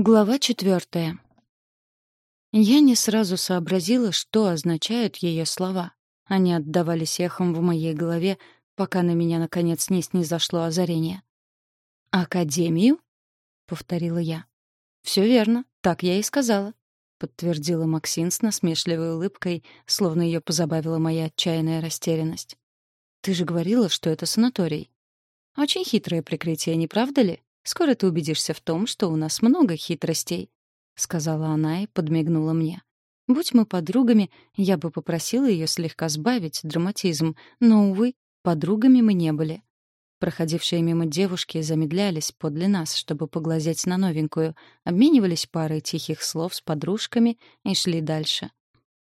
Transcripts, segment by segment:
Глава четвертая. Я не сразу сообразила, что означают ее слова. Они отдавались эхом в моей голове, пока на меня, наконец, не снизошло озарение. «Академию?» — повторила я. «Все верно, так я и сказала», — подтвердила Максин с насмешливой улыбкой, словно ее позабавила моя отчаянная растерянность. «Ты же говорила, что это санаторий». «Очень хитрое прикрытие, не правда ли?» Скоро ты убедишься в том, что у нас много хитростей», — сказала она и подмигнула мне. Будь мы подругами, я бы попросила ее слегка сбавить драматизм, но, увы, подругами мы не были. Проходившие мимо девушки замедлялись подле нас, чтобы поглазеть на новенькую, обменивались парой тихих слов с подружками и шли дальше.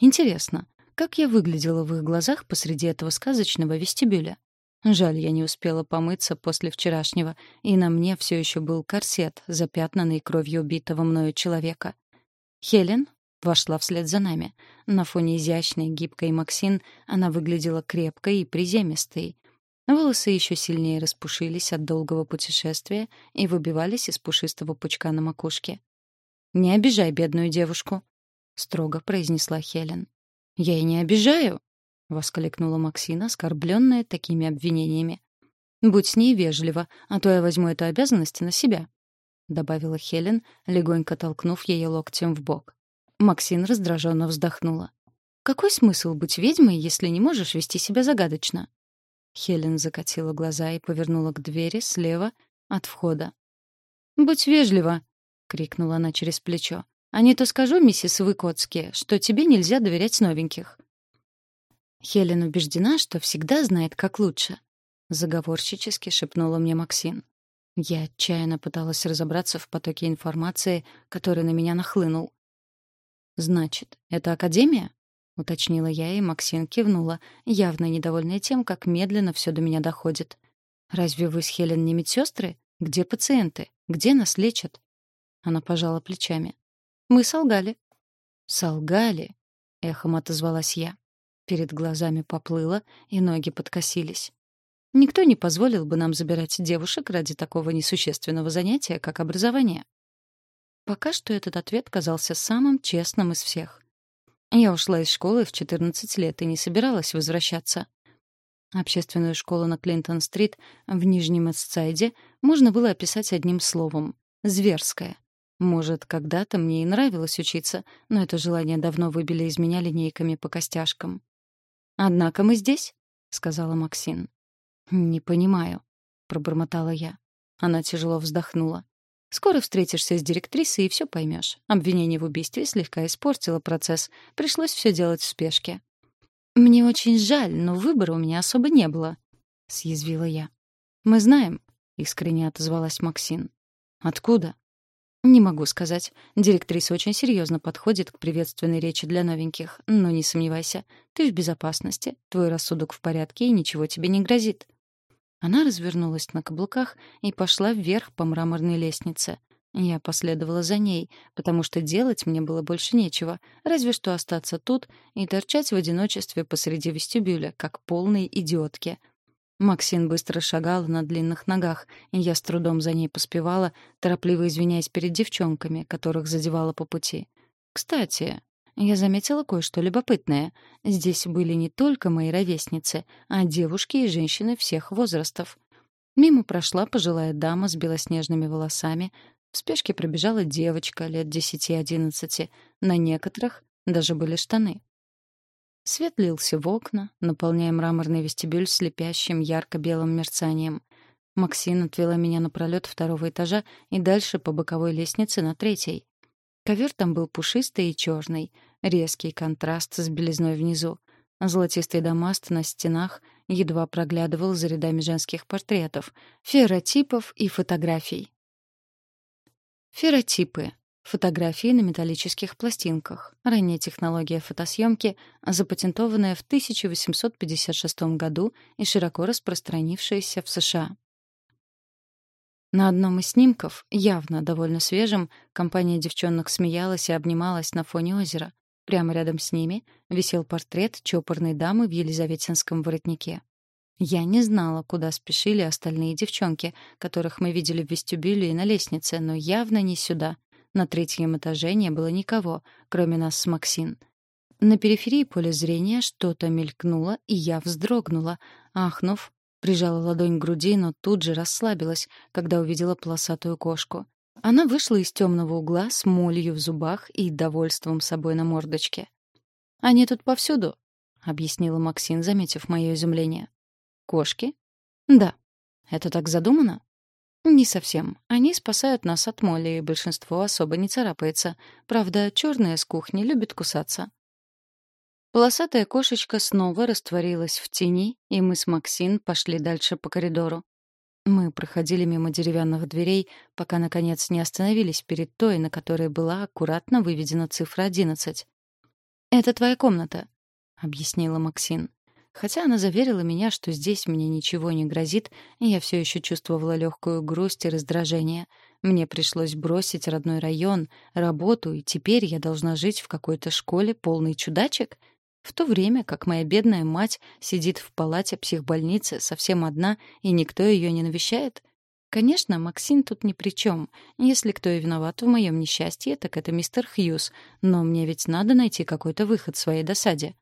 Интересно, как я выглядела в их глазах посреди этого сказочного вестибюля? Жаль, я не успела помыться после вчерашнего, и на мне все еще был корсет, запятнанный кровью убитого мною человека. Хелен вошла вслед за нами. На фоне изящной, гибкой Максин она выглядела крепкой и приземистой. Волосы еще сильнее распушились от долгого путешествия и выбивались из пушистого пучка на макушке. «Не обижай бедную девушку», — строго произнесла Хелен. «Я и не обижаю», — воскликнула Максина, оскорбленная такими обвинениями. «Будь с ней вежлива, а то я возьму эту обязанность на себя», — добавила Хелен, легонько толкнув ее локтем в бок. Максин раздраженно вздохнула. «Какой смысл быть ведьмой, если не можешь вести себя загадочно?» Хелен закатила глаза и повернула к двери слева от входа. «Будь вежлива!» — крикнула она через плечо. «А не то скажу, миссис Выкоцки, что тебе нельзя доверять новеньких». Хелен убеждена, что всегда знает, как лучше. Заговорщически шепнула мне Максин. Я отчаянно пыталась разобраться в потоке информации, который на меня нахлынул. «Значит, это Академия?» — уточнила я, и Максин кивнула, явно недовольная тем, как медленно все до меня доходит. «Разве вы с Хелен не медсестры? Где пациенты? Где нас лечат?» Она пожала плечами. «Мы солгали». «Солгали?» — эхом отозвалась я. Перед глазами поплыло, и ноги подкосились. Никто не позволил бы нам забирать девушек ради такого несущественного занятия, как образование. Пока что этот ответ казался самым честным из всех. Я ушла из школы в 14 лет и не собиралась возвращаться. Общественную школу на Клинтон-стрит в Нижнем Эстсайде можно было описать одним словом — зверская. Может, когда-то мне и нравилось учиться, но это желание давно выбили из меня линейками по костяшкам. «Однако мы здесь», — сказала Максин. «Не понимаю», — пробормотала я. Она тяжело вздохнула. «Скоро встретишься с директрисой и все поймешь. Обвинение в убийстве слегка испортило процесс. Пришлось все делать в спешке». «Мне очень жаль, но выбора у меня особо не было», — съязвила я. «Мы знаем», — искренне отозвалась Максин. «Откуда?» Не могу сказать. Директриса очень серьезно подходит к приветственной речи для новеньких. Но не сомневайся, ты в безопасности, твой рассудок в порядке и ничего тебе не грозит. Она развернулась на каблуках и пошла вверх по мраморной лестнице. Я последовала за ней, потому что делать мне было больше нечего, разве что остаться тут и торчать в одиночестве посреди вестибюля, как полной идиотки — Максин быстро шагала на длинных ногах, и я с трудом за ней поспевала, торопливо извиняясь перед девчонками, которых задевала по пути. Кстати, я заметила кое-что любопытное. Здесь были не только мои ровесницы, а девушки и женщины всех возрастов. Мимо прошла пожилая дама с белоснежными волосами, в спешке пробежала девочка лет десяти-одиннадцати, на некоторых даже были штаны. Свет лился в окна, наполняя мраморный вестибюль слепящим ярко-белым мерцанием. Максин отвела меня на пролет второго этажа и дальше по боковой лестнице на третий. Ковер там был пушистый и черный, резкий контраст с белизной внизу. Золотистый дамаст на стенах едва проглядывал за рядами женских портретов, ферротипов и фотографий. Ферротипы Фотографии на металлических пластинках. Ранняя технология фотосъемки, запатентованная в 1856 году и широко распространившаяся в США. На одном из снимков, явно довольно свежем, компания девчонок смеялась и обнималась на фоне озера. Прямо рядом с ними висел портрет чопорной дамы в елизаветинском воротнике. Я не знала, куда спешили остальные девчонки, которых мы видели в вестибюле и на лестнице, но явно не сюда — На третьем этаже не было никого, кроме нас с Максин. На периферии поля зрения что-то мелькнуло, и я вздрогнула, ахнув, прижала ладонь к груди, но тут же расслабилась, когда увидела полосатую кошку. Она вышла из темного угла с молью в зубах и довольством собой на мордочке. «Они тут повсюду», — объяснила Максин, заметив мое изумление. «Кошки?» «Да». «Это так задумано?» «Не совсем. Они спасают нас от моли, и большинство особо не царапается. Правда, черная с кухни любит кусаться». Полосатая кошечка снова растворилась в тени, и мы с Максин пошли дальше по коридору. Мы проходили мимо деревянных дверей, пока, наконец, не остановились перед той, на которой была аккуратно выведена цифра одиннадцать. «Это твоя комната», — объяснила Максин. Хотя она заверила меня, что здесь мне ничего не грозит, я все еще чувствовала легкую грусть и раздражение. Мне пришлось бросить родной район, работу, и теперь я должна жить в какой-то школе полной чудачек — в то время как моя бедная мать сидит в палате психбольницы совсем одна, и никто ее не навещает? Конечно, Максим тут ни при чем. Если кто и виноват в моем несчастье, так это мистер Хьюз. Но мне ведь надо найти какой-то выход своей досаде.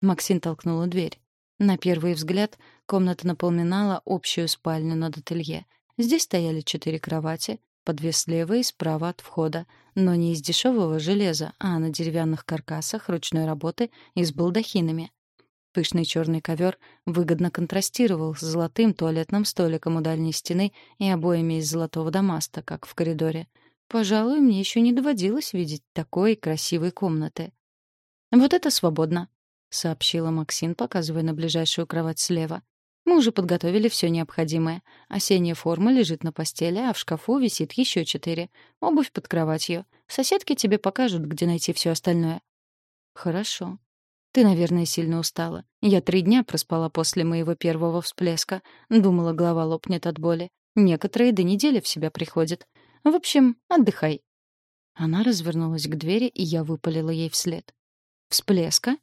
Максим толкнула дверь. На первый взгляд комната напоминала общую спальню над ателье. Здесь стояли четыре кровати, по две слева и справа от входа, но не из дешевого железа, а на деревянных каркасах ручной работы и с балдахинами. Пышный черный ковер выгодно контрастировал с золотым туалетным столиком у дальней стены и обоями из золотого дамаста, как в коридоре. Пожалуй, мне еще не доводилось видеть такой красивой комнаты. «Вот это свободно», — сообщила Максин, показывая на ближайшую кровать слева. Мы уже подготовили все необходимое. Осенняя форма лежит на постели, а в шкафу висит еще четыре. Обувь под кроватью. Соседки тебе покажут, где найти все остальное. Хорошо. Ты, наверное, сильно устала. Я три дня проспала после моего первого всплеска. Думала, голова лопнет от боли. Некоторые до недели в себя приходят. В общем, отдыхай. Она развернулась к двери, и я выпалила ей вслед. «Всплеска?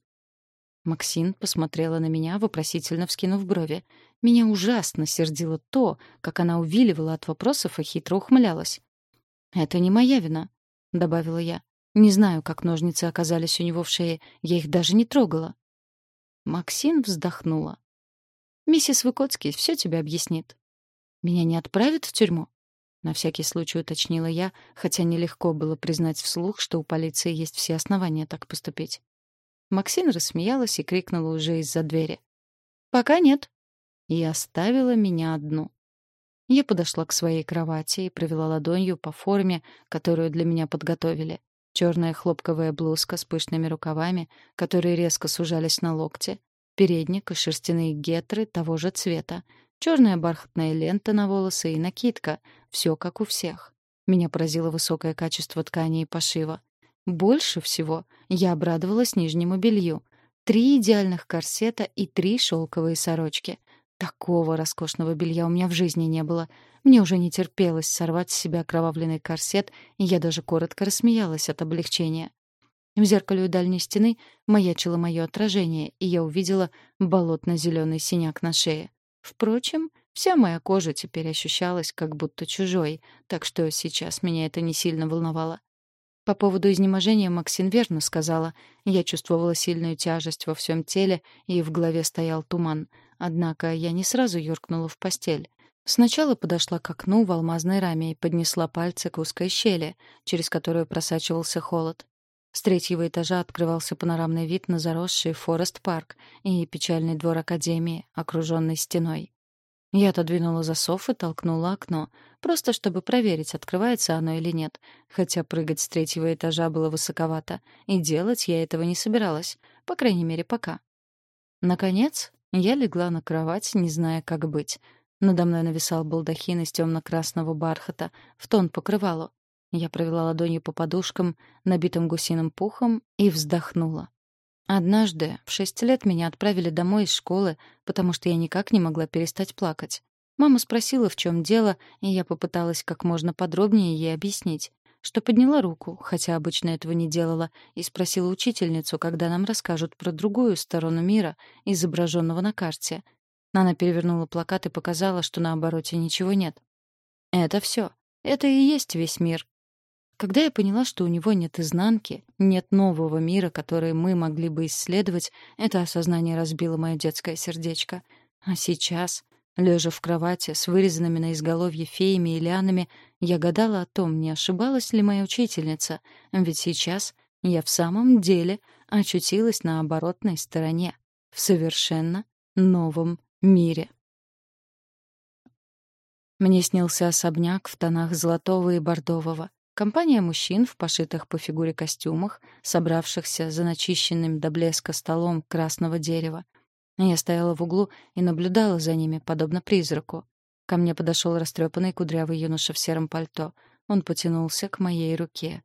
Максин посмотрела на меня, вопросительно вскинув брови. Меня ужасно сердило то, как она увиливала от вопросов и хитро ухмылялась. «Это не моя вина», — добавила я. «Не знаю, как ножницы оказались у него в шее. Я их даже не трогала». Максин вздохнула. «Миссис Выкоцкий все тебе объяснит». «Меня не отправят в тюрьму?» На всякий случай уточнила я, хотя нелегко было признать вслух, что у полиции есть все основания так поступить. Максин рассмеялась и крикнула уже из-за двери. «Пока нет». И оставила меня одну. Я подошла к своей кровати и провела ладонью по форме, которую для меня подготовили. Черная хлопковая блузка с пышными рукавами, которые резко сужались на локте, передник и шерстяные гетры того же цвета, черная бархатная лента на волосы и накидка — все как у всех. Меня поразило высокое качество ткани и пошива. Больше всего я обрадовалась нижнему белью. Три идеальных корсета и три шелковые сорочки. Такого роскошного белья у меня в жизни не было. Мне уже не терпелось сорвать с себя окровавленный корсет, и я даже коротко рассмеялась от облегчения. В зеркале у дальней стены маячило мое отражение, и я увидела болотно-зеленый синяк на шее. Впрочем, вся моя кожа теперь ощущалась как будто чужой, так что сейчас меня это не сильно волновало. По поводу изнеможения Максин верно сказала. Я чувствовала сильную тяжесть во всем теле, и в голове стоял туман. Однако я не сразу юркнула в постель. Сначала подошла к окну в алмазной раме и поднесла пальцы к узкой щели, через которую просачивался холод. С третьего этажа открывался панорамный вид на заросший Форест-парк и печальный двор Академии, окруженный стеной. Я отодвинула засов и толкнула окно, просто чтобы проверить, открывается оно или нет, хотя прыгать с третьего этажа было высоковато, и делать я этого не собиралась, по крайней мере, пока. Наконец, я легла на кровать, не зная, как быть. Надо мной нависал балдахин из темно-красного бархата, в тон покрывалу. Я провела ладонью по подушкам, набитым гусиным пухом, и вздохнула. Однажды, в шесть лет, меня отправили домой из школы, потому что я никак не могла перестать плакать. Мама спросила, в чем дело, и я попыталась как можно подробнее ей объяснить, что подняла руку, хотя обычно этого не делала, и спросила учительницу, когда нам расскажут про другую сторону мира, изображенного на карте. Она перевернула плакат и показала, что на обороте ничего нет. «Это все. Это и есть весь мир». Когда я поняла, что у него нет изнанки, нет нового мира, который мы могли бы исследовать, это осознание разбило мое детское сердечко. А сейчас, лежа в кровати с вырезанными на изголовье феями и лианами, я гадала о том, не ошибалась ли моя учительница, ведь сейчас я в самом деле очутилась на оборотной стороне, в совершенно новом мире. Мне снился особняк в тонах золотого и бордового. Компания мужчин в пошитых по фигуре костюмах, собравшихся за начищенным до блеска столом красного дерева. Я стояла в углу и наблюдала за ними, подобно призраку. Ко мне подошел растрепанный кудрявый юноша в сером пальто. Он потянулся к моей руке.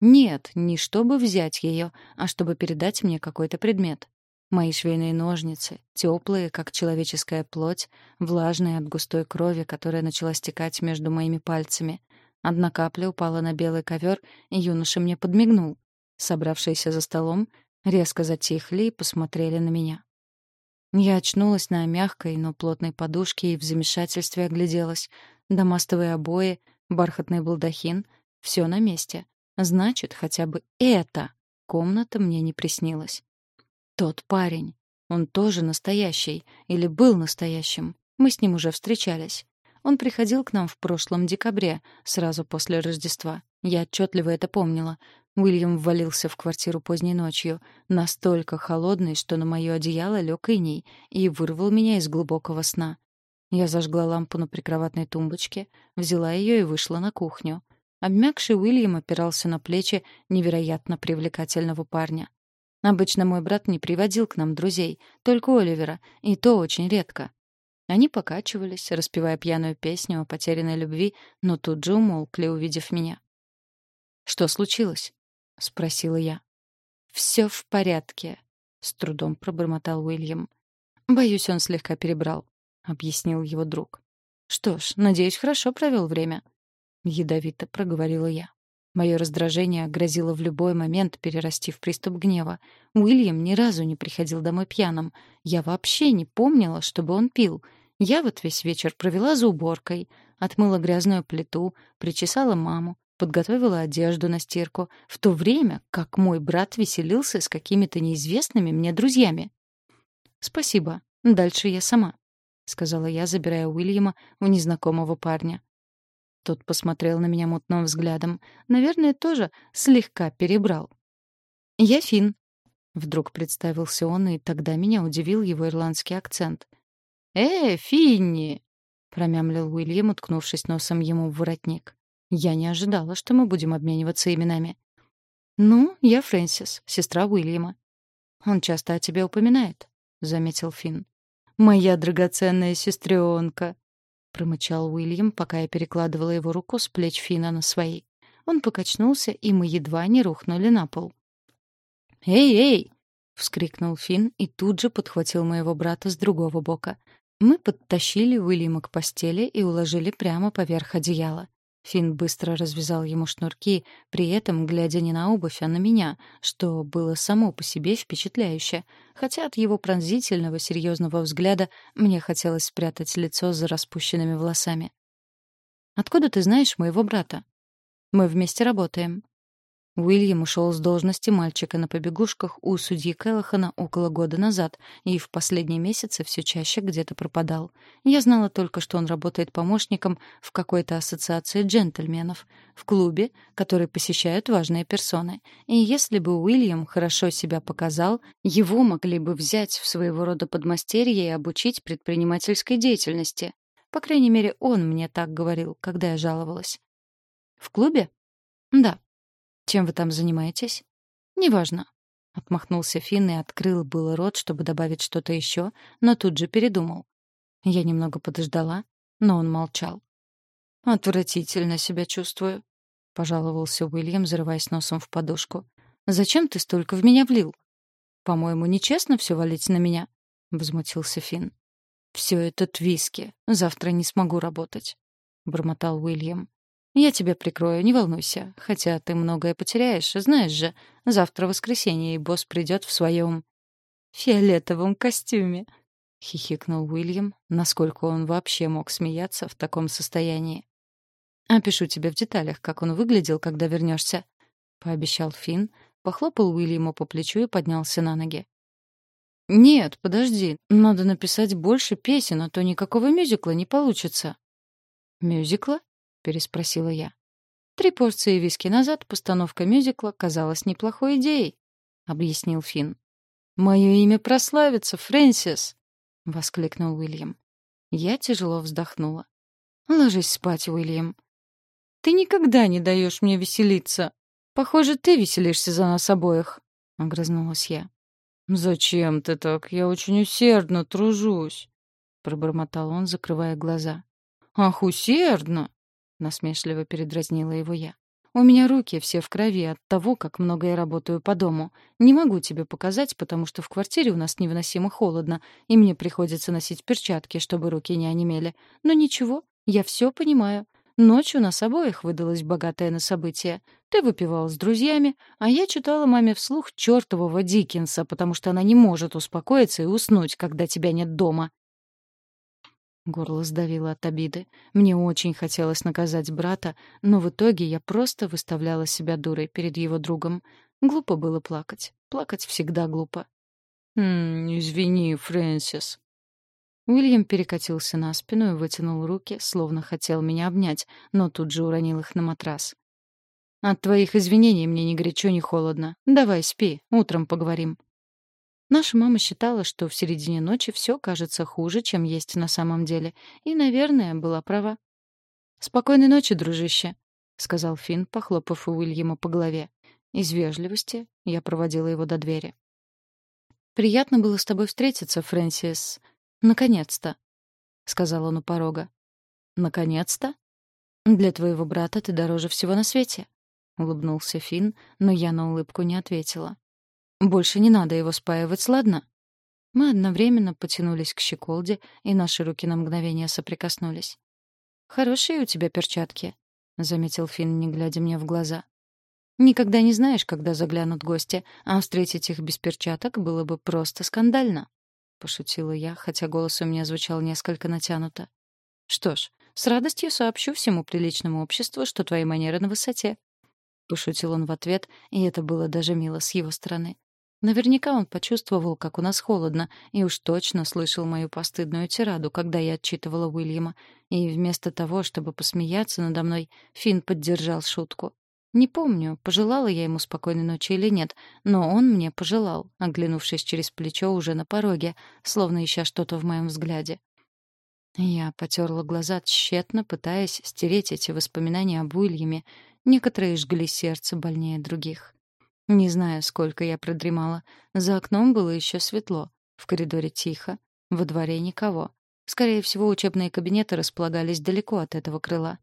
Нет, не чтобы взять ее, а чтобы передать мне какой-то предмет. Мои швейные ножницы, теплые, как человеческая плоть, влажные от густой крови, которая начала стекать между моими пальцами — Одна капля упала на белый ковер, и юноша мне подмигнул. Собравшиеся за столом резко затихли и посмотрели на меня. Я очнулась на мягкой, но плотной подушке и в замешательстве огляделась. Домастовые обои, бархатный балдахин — все на месте. Значит, хотя бы эта комната мне не приснилась. Тот парень. Он тоже настоящий. Или был настоящим. Мы с ним уже встречались. Он приходил к нам в прошлом декабре, сразу после Рождества. Я отчетливо это помнила. Уильям ввалился в квартиру поздней ночью, настолько холодный, что на моё одеяло лёг иней, и вырвал меня из глубокого сна. Я зажгла лампу на прикроватной тумбочке, взяла её и вышла на кухню. Обмякший Уильям опирался на плечи невероятно привлекательного парня. Обычно мой брат не приводил к нам друзей, только Оливера, и то очень редко. Они покачивались, распевая пьяную песню о потерянной любви, но тут же умолкли, увидев меня. «Что случилось?» — спросила я. «Все в порядке», — с трудом пробормотал Уильям. «Боюсь, он слегка перебрал», — объяснил его друг. «Что ж, надеюсь, хорошо провел время», — ядовито проговорила я. Мое раздражение грозило в любой момент перерасти в приступ гнева. Уильям ни разу не приходил домой пьяным. Я вообще не помнила, чтобы он пил. Я вот весь вечер провела за уборкой, отмыла грязную плиту, причесала маму, подготовила одежду на стирку, в то время как мой брат веселился с какими-то неизвестными мне друзьями. «Спасибо. Дальше я сама», — сказала я, забирая Уильяма у незнакомого парня. Тот посмотрел на меня мутным взглядом. Наверное, тоже слегка перебрал. «Я Фин. Вдруг представился он, и тогда меня удивил его ирландский акцент. «Э, Финни!» — промямлил Уильям, уткнувшись носом ему в воротник. «Я не ожидала, что мы будем обмениваться именами». «Ну, я Фрэнсис, сестра Уильяма». «Он часто о тебе упоминает», — заметил Финн. «Моя драгоценная сестренка», промычал Уильям, пока я перекладывала его руку с плеч Фина на свои. Он покачнулся, и мы едва не рухнули на пол. «Эй, эй!» — вскрикнул Фин и тут же подхватил моего брата с другого бока. Мы подтащили Уильяма к постели и уложили прямо поверх одеяла. Финн быстро развязал ему шнурки, при этом глядя не на обувь, а на меня, что было само по себе впечатляюще, хотя от его пронзительного, серьезного взгляда мне хотелось спрятать лицо за распущенными волосами. «Откуда ты знаешь моего брата?» «Мы вместе работаем», Уильям ушел с должности мальчика на побегушках у судьи Келлахана около года назад и в последние месяцы все чаще где-то пропадал. Я знала только, что он работает помощником в какой-то ассоциации джентльменов, в клубе, который посещают важные персоны. И если бы Уильям хорошо себя показал, его могли бы взять в своего рода подмастерье и обучить предпринимательской деятельности. По крайней мере, он мне так говорил, когда я жаловалась. «В клубе?» «Да», чем вы там занимаетесь? Неважно. Отмахнулся Финн и открыл было рот, чтобы добавить что-то еще, но тут же передумал. Я немного подождала, но он молчал. «Отвратительно себя чувствую», — пожаловался Уильям, зарываясь носом в подушку. «Зачем ты столько в меня влил?» «По-моему, нечестно все валить на меня», — возмутился Финн. «Все это твиски. Завтра не смогу работать», — бормотал Уильям. Я тебя прикрою, не волнуйся. Хотя ты многое потеряешь, знаешь же. Завтра воскресенье, и босс придет в своем фиолетовом костюме. Хихикнул Уильям, насколько он вообще мог смеяться в таком состоянии. Опишу тебе в деталях, как он выглядел, когда вернешься, пообещал Финн, похлопал Уильяму по плечу и поднялся на ноги. «Нет, подожди, надо написать больше песен, а то никакого мюзикла не получится». «Мюзикла?» — переспросила я. Три порции виски назад постановка мюзикла казалась неплохой идеей, — объяснил Финн. «Мое имя прославится, Фрэнсис!» — воскликнул Уильям. Я тяжело вздохнула. «Ложись спать, Уильям. Ты никогда не даешь мне веселиться. Похоже, ты веселишься за нас обоих», — огрызнулась я. «Зачем ты так? Я очень усердно тружусь», — пробормотал он, закрывая глаза. «Ах, усердно!» — насмешливо передразнила его я. «У меня руки все в крови от того, как много я работаю по дому. Не могу тебе показать, потому что в квартире у нас невыносимо холодно, и мне приходится носить перчатки, чтобы руки не онемели. Но ничего, я все понимаю. Ночь у нас обоих выдалась богатая на события. Ты выпивал с друзьями, а я читала маме вслух чертового Диккенса, потому что она не может успокоиться и уснуть, когда тебя нет дома. Горло сдавило от обиды. Мне очень хотелось наказать брата, но в итоге я просто выставляла себя дурой перед его другом. Глупо было плакать. Плакать всегда глупо. «М -м, «Извини, Фрэнсис», Уильям перекатился на спину и вытянул руки, словно хотел меня обнять, но тут же уронил их на матрас. «От твоих извинений мне ни горячо, ни холодно. Давай, спи, утром поговорим». Наша мама считала, что в середине ночи все кажется хуже, чем есть на самом деле, и, наверное, была права. «Спокойной ночи, дружище», — сказал Финн, похлопав Уильяма по голове. Из вежливости я проводила его до двери. «Приятно было с тобой встретиться, Фрэнсис. «Наконец-то», — сказал он у порога. «Наконец-то? Для твоего брата ты дороже всего на свете», — улыбнулся Финн, но я на улыбку не ответила. «Больше не надо его спаивать, ладно?» Мы одновременно потянулись к щеколде, и наши руки на мгновение соприкоснулись. «Хорошие у тебя перчатки», — заметил Финн, не глядя мне в глаза. «Никогда не знаешь, когда заглянут гости, а встретить их без перчаток было бы просто скандально». — пошутила я, хотя голос у меня звучал несколько натянуто. «Что ж, с радостью сообщу всему приличному обществу, что твои манеры на высоте». Пошутил он в ответ, и это было даже мило с его стороны. Наверняка он почувствовал, как у нас холодно, и уж точно слышал мою постыдную тираду, когда я отчитывала Уильяма. И вместо того, чтобы посмеяться надо мной, Финн поддержал шутку. Не помню, пожелала я ему спокойной ночи или нет, но он мне пожелал, оглянувшись через плечо уже на пороге, словно ища что-то в моем взгляде. Я потерла глаза тщетно, пытаясь стереть эти воспоминания об Уильяме. Некоторые жгли сердце больнее других. Не знаю, сколько я продремала. За окном было еще светло. В коридоре тихо. Во дворе никого. Скорее всего, учебные кабинеты располагались далеко от этого крыла.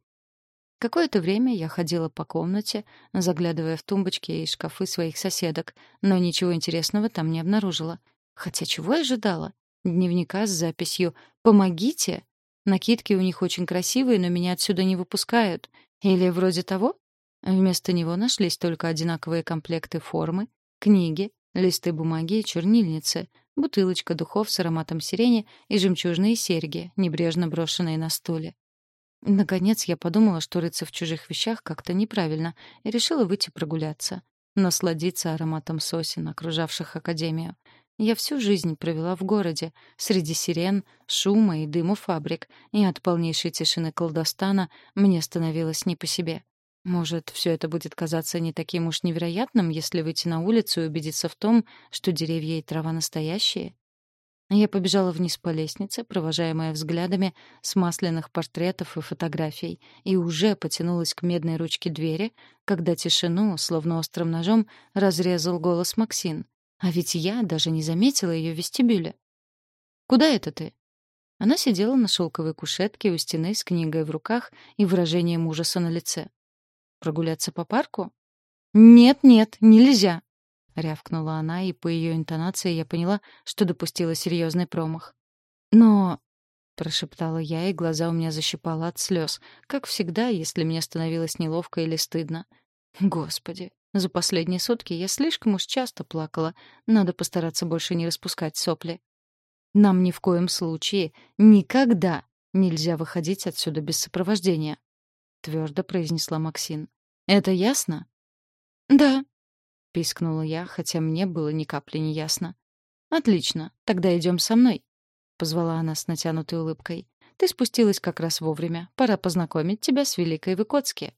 Какое-то время я ходила по комнате, заглядывая в тумбочки и шкафы своих соседок, но ничего интересного там не обнаружила. Хотя чего я ожидала? Дневника с записью «Помогите!» Накидки у них очень красивые, но меня отсюда не выпускают. Или вроде того? Вместо него нашлись только одинаковые комплекты формы, книги, листы бумаги и чернильницы, бутылочка духов с ароматом сирени и жемчужные серьги, небрежно брошенные на стуле. Наконец я подумала, что рыться в чужих вещах как-то неправильно, и решила выйти прогуляться, насладиться ароматом сосен, окружавших академию. Я всю жизнь провела в городе, среди сирен, шума и дыма фабрик, и от полнейшей тишины колдостана мне становилось не по себе. Может, все это будет казаться не таким уж невероятным, если выйти на улицу и убедиться в том, что деревья и трава настоящие? Я побежала вниз по лестнице, провожаемая взглядами с масляных портретов и фотографий, и уже потянулась к медной ручке двери, когда тишину, словно острым ножом, разрезал голос Максин. А ведь я даже не заметила ее в вестибюле. «Куда это ты?» Она сидела на шелковой кушетке у стены с книгой в руках и выражением ужаса на лице. «Прогуляться по парку?» «Нет-нет, нельзя!» — рявкнула она, и по ее интонации я поняла, что допустила серьезный промах. «Но...» — прошептала я, и глаза у меня защипало от слез, как всегда, если мне становилось неловко или стыдно. Господи, за последние сутки я слишком уж часто плакала. Надо постараться больше не распускать сопли. Нам ни в коем случае, никогда нельзя выходить отсюда без сопровождения. Твердо произнесла Максин. «Это ясно?» «Да», — пискнула я, хотя мне было ни капли не ясно. «Отлично, тогда идем со мной», — позвала она с натянутой улыбкой. «Ты спустилась как раз вовремя. Пора познакомить тебя с Великой Выкоцки».